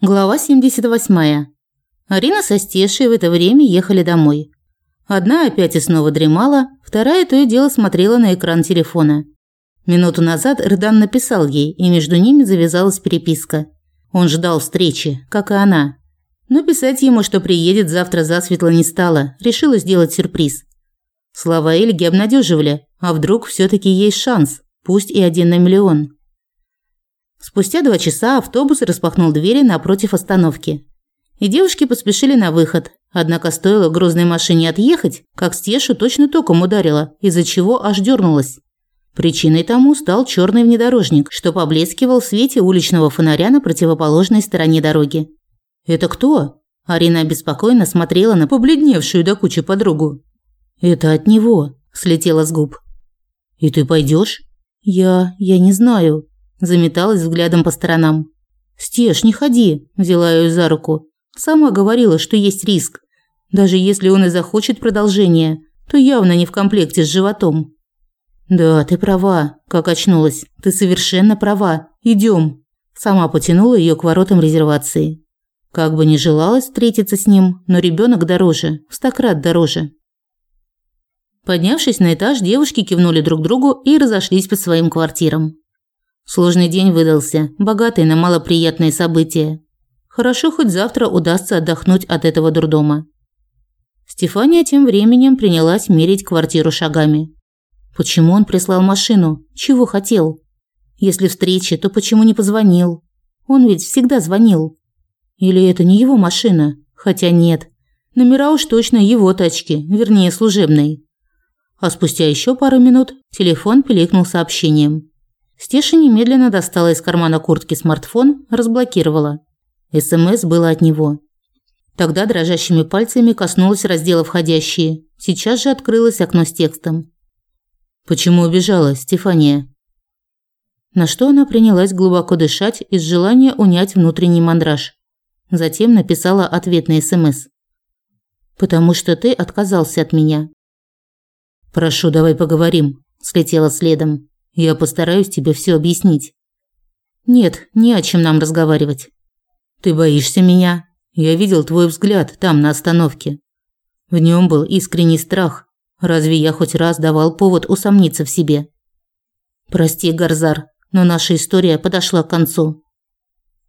Глава 78. Арина со Стешей в это время ехали домой. Одна опять и снова дремала, вторая то и дело смотрела на экран телефона. Минуту назад Эрдан написал ей, и между ними завязалась переписка. Он ждал встречи, как и она. Но писать ему, что приедет завтра засветло не стало, решила сделать сюрприз. Слова Эльги обнадеживали, а вдруг все таки есть шанс, пусть и один на миллион. Спустя два часа автобус распахнул двери напротив остановки. И девушки поспешили на выход. Однако стоило грузной машине отъехать, как Стешу точно током ударило, из-за чего аж дернулась. Причиной тому стал черный внедорожник, что поблескивал в свете уличного фонаря на противоположной стороне дороги. «Это кто?» Арина обеспокоенно смотрела на побледневшую до кучи подругу. «Это от него», – слетело с губ. «И ты пойдешь? «Я... я не знаю», Заметалась взглядом по сторонам. «Стеж, не ходи», – взяла ее за руку. «Сама говорила, что есть риск. Даже если он и захочет продолжения, то явно не в комплекте с животом». «Да, ты права», – как очнулась. «Ты совершенно права. Идем. Сама потянула ее к воротам резервации. Как бы ни желалось встретиться с ним, но ребенок дороже, в стократ дороже. Поднявшись на этаж, девушки кивнули друг другу и разошлись по своим квартирам. Сложный день выдался, богатый на малоприятные события. Хорошо, хоть завтра удастся отдохнуть от этого дурдома. Стефания тем временем принялась мерить квартиру шагами. Почему он прислал машину? Чего хотел? Если встреча, то почему не позвонил? Он ведь всегда звонил. Или это не его машина? Хотя нет. Номера уж точно его тачки, вернее, служебной. А спустя еще пару минут телефон пиликнул сообщением. Стеша немедленно достала из кармана куртки смартфон, разблокировала. СМС было от него. Тогда дрожащими пальцами коснулась раздела «Входящие». Сейчас же открылось окно с текстом. «Почему убежала, Стефания?» На что она принялась глубоко дышать из желания унять внутренний мандраж. Затем написала ответ на СМС. «Потому что ты отказался от меня». «Прошу, давай поговорим», – слетела следом. Я постараюсь тебе все объяснить. Нет, не о чем нам разговаривать. Ты боишься меня? Я видел твой взгляд там на остановке. В нем был искренний страх. Разве я хоть раз давал повод усомниться в себе? Прости, Гарзар, но наша история подошла к концу.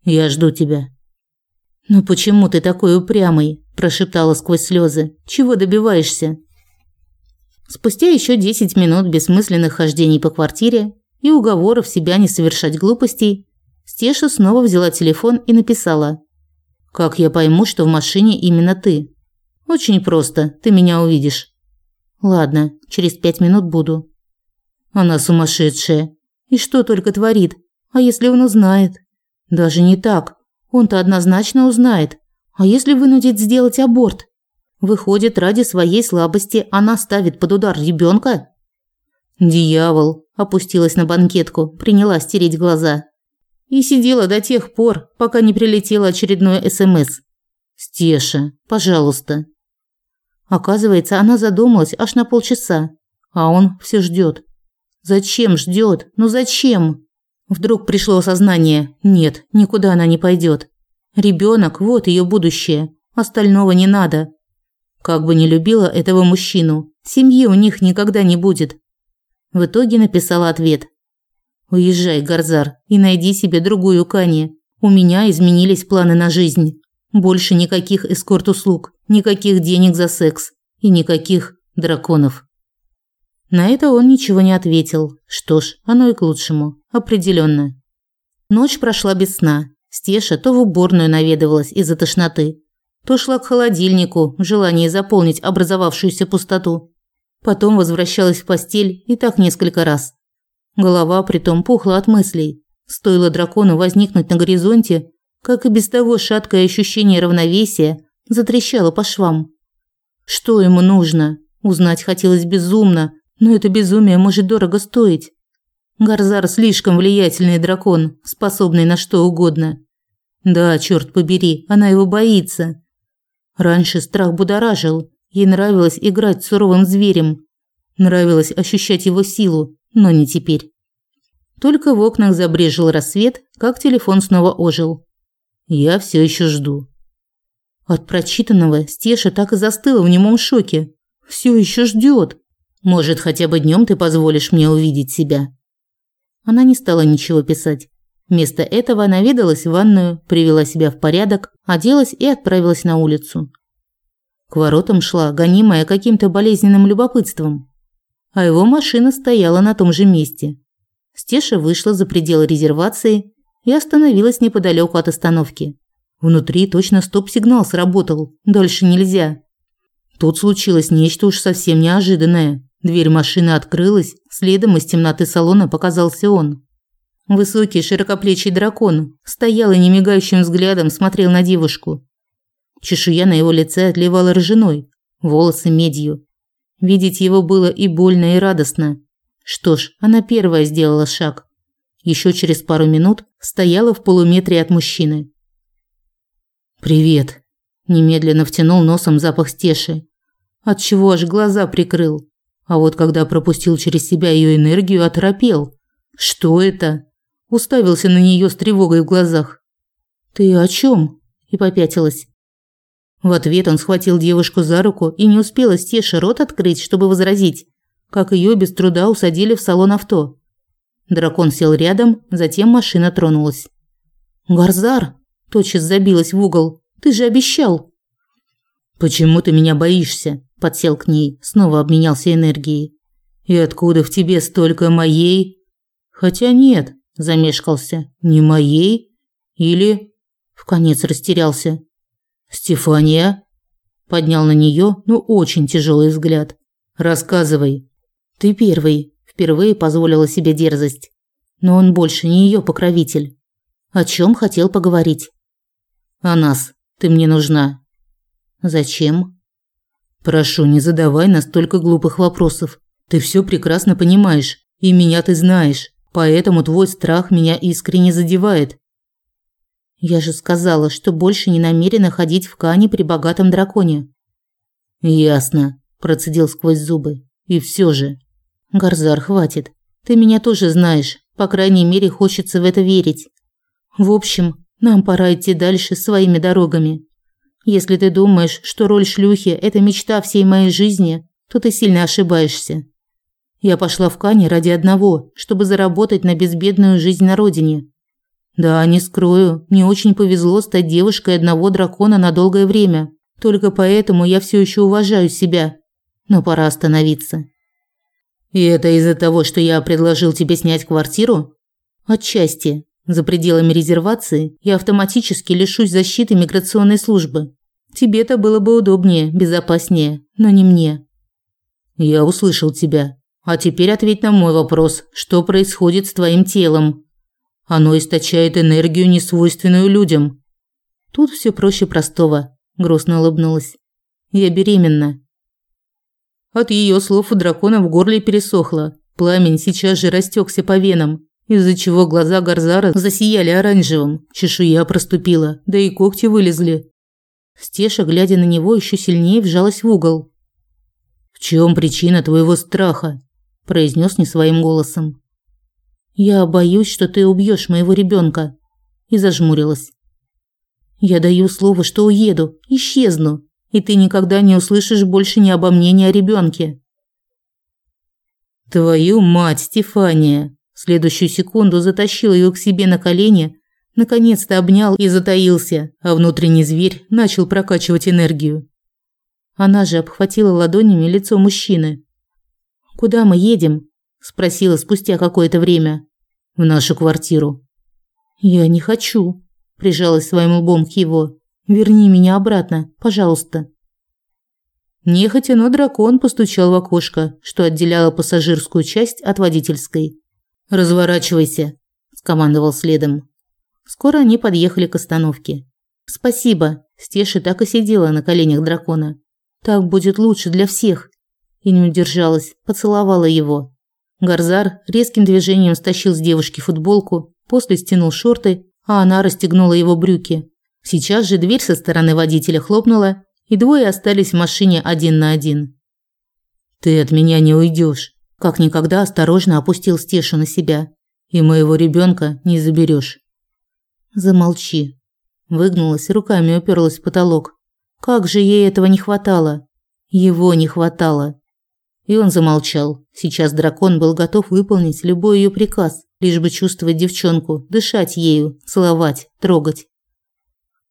Я жду тебя. Но почему ты такой упрямый? прошептала сквозь слезы. Чего добиваешься? Спустя еще 10 минут бессмысленных хождений по квартире и уговоров себя не совершать глупостей, Стеша снова взяла телефон и написала: "Как я пойму, что в машине именно ты? Очень просто, ты меня увидишь". Ладно, через пять минут буду. Она сумасшедшая. И что только творит? А если он узнает? Даже не так. Он-то однозначно узнает. А если вынудить сделать аборт? Выходит, ради своей слабости она ставит под удар ребенка? Дьявол, опустилась на банкетку, приняла стереть глаза. И сидела до тех пор, пока не прилетело очередное СМС. Стеша, пожалуйста. Оказывается, она задумалась аж на полчаса, а он все ждет. Зачем ждет? Ну зачем? Вдруг пришло осознание: нет, никуда она не пойдет. Ребенок вот ее будущее. Остального не надо. Как бы не любила этого мужчину, семьи у них никогда не будет. В итоге написала ответ. «Уезжай, Гарзар, и найди себе другую Кани. У меня изменились планы на жизнь. Больше никаких эскорт-услуг, никаких денег за секс и никаких драконов». На это он ничего не ответил. Что ж, оно и к лучшему. Определенно. Ночь прошла без сна. Стеша то в уборную наведывалась из-за тошноты, то шла к холодильнику в желании заполнить образовавшуюся пустоту. Потом возвращалась в постель и так несколько раз. Голова притом пухла от мыслей. Стоило дракону возникнуть на горизонте, как и без того шаткое ощущение равновесия затрещало по швам. Что ему нужно? Узнать хотелось безумно, но это безумие может дорого стоить. Гарзар слишком влиятельный дракон, способный на что угодно. Да, черт побери, она его боится. Раньше страх будоражил, ей нравилось играть с суровым зверем. Нравилось ощущать его силу, но не теперь. Только в окнах забрежил рассвет, как телефон снова ожил. Я все еще жду. От прочитанного Стеша так и застыла в немом шоке. Все еще ждет. Может, хотя бы днем ты позволишь мне увидеть себя? Она не стала ничего писать. Вместо этого наведалась в ванную, привела себя в порядок, оделась и отправилась на улицу. К воротам шла, гонимая каким-то болезненным любопытством. А его машина стояла на том же месте. Стеша вышла за пределы резервации и остановилась неподалеку от остановки. Внутри точно стоп-сигнал сработал, дальше нельзя. Тут случилось нечто уж совсем неожиданное. Дверь машины открылась, следом из темноты салона показался он. Высокий, широкоплечий дракон стоял и немигающим взглядом смотрел на девушку. Чешуя на его лице отливала рыжиной, волосы медью. Видеть его было и больно, и радостно. Что ж, она первая сделала шаг. Еще через пару минут стояла в полуметре от мужчины. «Привет», – немедленно втянул носом запах стеши. Отчего аж глаза прикрыл. А вот когда пропустил через себя ее энергию, оторопел. Что это? Уставился на нее с тревогой в глазах. Ты о чем? И попятилась. В ответ он схватил девушку за руку и не успела Стеша рот открыть, чтобы возразить, как ее без труда усадили в салон авто. Дракон сел рядом, затем машина тронулась. «Гарзар!» – тотчас забилась в угол. «Ты же обещал!» «Почему ты меня боишься?» подсел к ней, снова обменялся энергией. И откуда в тебе столько моей? Хотя нет, замешкался. Не моей или в конец растерялся. Стефания поднял на нее, ну, очень тяжелый взгляд. Рассказывай. Ты первый, впервые позволила себе дерзость. Но он больше не ее покровитель. О чем хотел поговорить? О нас. Ты мне нужна. Зачем? Прошу, не задавай настолько глупых вопросов. Ты все прекрасно понимаешь, и меня ты знаешь, поэтому твой страх меня искренне задевает. Я же сказала, что больше не намерена ходить в Кане при богатом драконе. Ясно, процедил сквозь зубы. И все же, Гарзар, хватит. Ты меня тоже знаешь, по крайней мере, хочется в это верить. В общем, нам пора идти дальше своими дорогами. Если ты думаешь, что роль шлюхи – это мечта всей моей жизни, то ты сильно ошибаешься. Я пошла в Кани ради одного, чтобы заработать на безбедную жизнь на родине. Да, не скрою, мне очень повезло стать девушкой одного дракона на долгое время. Только поэтому я все еще уважаю себя. Но пора остановиться. И это из-за того, что я предложил тебе снять квартиру? Отчасти. За пределами резервации я автоматически лишусь защиты миграционной службы. Тебе-то было бы удобнее, безопаснее, но не мне. Я услышал тебя. А теперь ответь на мой вопрос. Что происходит с твоим телом? Оно источает энергию, несвойственную людям. Тут все проще простого, грустно улыбнулась. Я беременна. От ее слов у дракона в горле пересохло. Пламень сейчас же растекся по венам, из-за чего глаза Гарзара засияли оранжевым, чешуя проступила, да и когти вылезли. Стеша, глядя на него, еще сильнее вжалась в угол. «В чем причина твоего страха?» – произнес не своим голосом. «Я боюсь, что ты убьешь моего ребенка», – и зажмурилась. «Я даю слово, что уеду, исчезну, и ты никогда не услышишь больше ни обо мне, ни о ребенке. «Твою мать, Стефания!» В следующую секунду затащил ее к себе на колени Наконец-то обнял и затаился, а внутренний зверь начал прокачивать энергию. Она же обхватила ладонями лицо мужчины. «Куда мы едем?» – спросила спустя какое-то время. «В нашу квартиру». «Я не хочу», – прижалась своим лбом к его. «Верни меня обратно, пожалуйста». Нехотя, но дракон постучал в окошко, что отделяло пассажирскую часть от водительской. «Разворачивайся», – скомандовал следом. Скоро они подъехали к остановке. «Спасибо», – Стеша так и сидела на коленях дракона. «Так будет лучше для всех». И не удержалась, поцеловала его. Гарзар резким движением стащил с девушки футболку, после стянул шорты, а она расстегнула его брюки. Сейчас же дверь со стороны водителя хлопнула, и двое остались в машине один на один. «Ты от меня не уйдешь», – как никогда осторожно опустил Стешу на себя. «И моего ребенка не заберешь. Замолчи. Выгнулась, руками уперлась в потолок. Как же ей этого не хватало? Его не хватало. И он замолчал. Сейчас дракон был готов выполнить любой ее приказ, лишь бы чувствовать девчонку, дышать ею, целовать, трогать.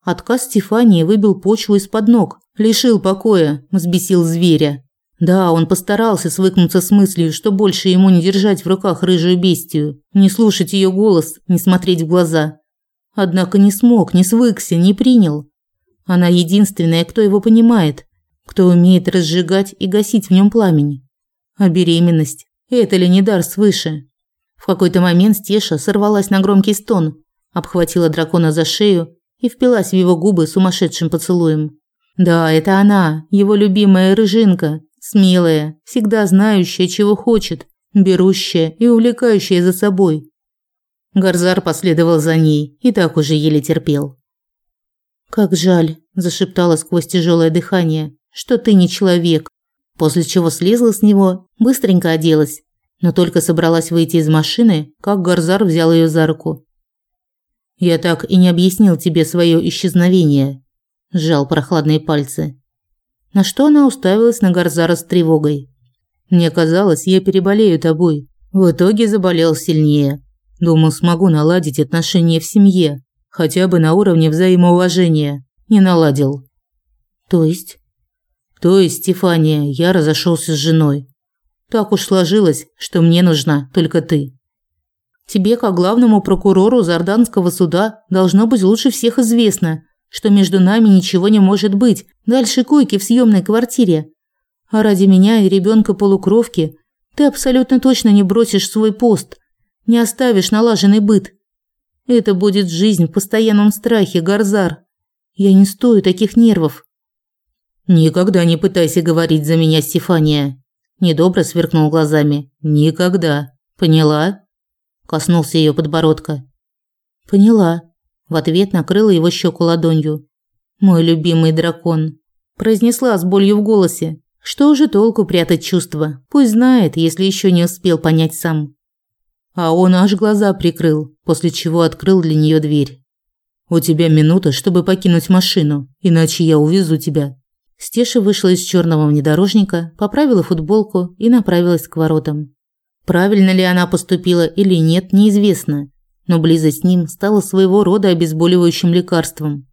Отказ Стефании выбил почву из-под ног, лишил покоя, взбесил зверя. Да, он постарался свыкнуться с мыслью, что больше ему не держать в руках рыжую бестию, не слушать ее голос, не смотреть в глаза. Однако не смог, не свыкся, не принял. Она единственная, кто его понимает, кто умеет разжигать и гасить в нем пламень. А беременность – это ли не дар свыше? В какой-то момент Стеша сорвалась на громкий стон, обхватила дракона за шею и впилась в его губы сумасшедшим поцелуем. Да, это она, его любимая рыжинка, смелая, всегда знающая, чего хочет, берущая и увлекающая за собой. Гарзар последовал за ней и так уже еле терпел. «Как жаль», – зашептала сквозь тяжелое дыхание, – «что ты не человек». После чего слезла с него, быстренько оделась, но только собралась выйти из машины, как Гарзар взял ее за руку. «Я так и не объяснил тебе свое исчезновение», – сжал прохладные пальцы. На что она уставилась на Гарзара с тревогой. «Мне казалось, я переболею тобой. В итоге заболел сильнее. Думал, смогу наладить отношения в семье, хотя бы на уровне взаимоуважения. Не наладил. То есть? То есть, Стефания, я разошелся с женой. Так уж сложилось, что мне нужна только ты. Тебе, как главному прокурору Зарданского суда, должно быть лучше всех известно, что между нами ничего не может быть, дальше койки в съемной квартире. А ради меня и ребенка полукровки ты абсолютно точно не бросишь свой пост, не оставишь налаженный быт. Это будет жизнь в постоянном страхе, Гарзар. Я не стою таких нервов. Никогда не пытайся говорить за меня, Стефания. Недобро сверкнул глазами. Никогда. Поняла? Коснулся ее подбородка. Поняла. В ответ накрыла его щеку ладонью. Мой любимый дракон, произнесла с болью в голосе. Что уже толку прятать чувства? Пусть знает, если еще не успел понять сам а он аж глаза прикрыл, после чего открыл для нее дверь. «У тебя минута, чтобы покинуть машину, иначе я увезу тебя». Стеша вышла из черного внедорожника, поправила футболку и направилась к воротам. Правильно ли она поступила или нет, неизвестно, но близость с ним стала своего рода обезболивающим лекарством.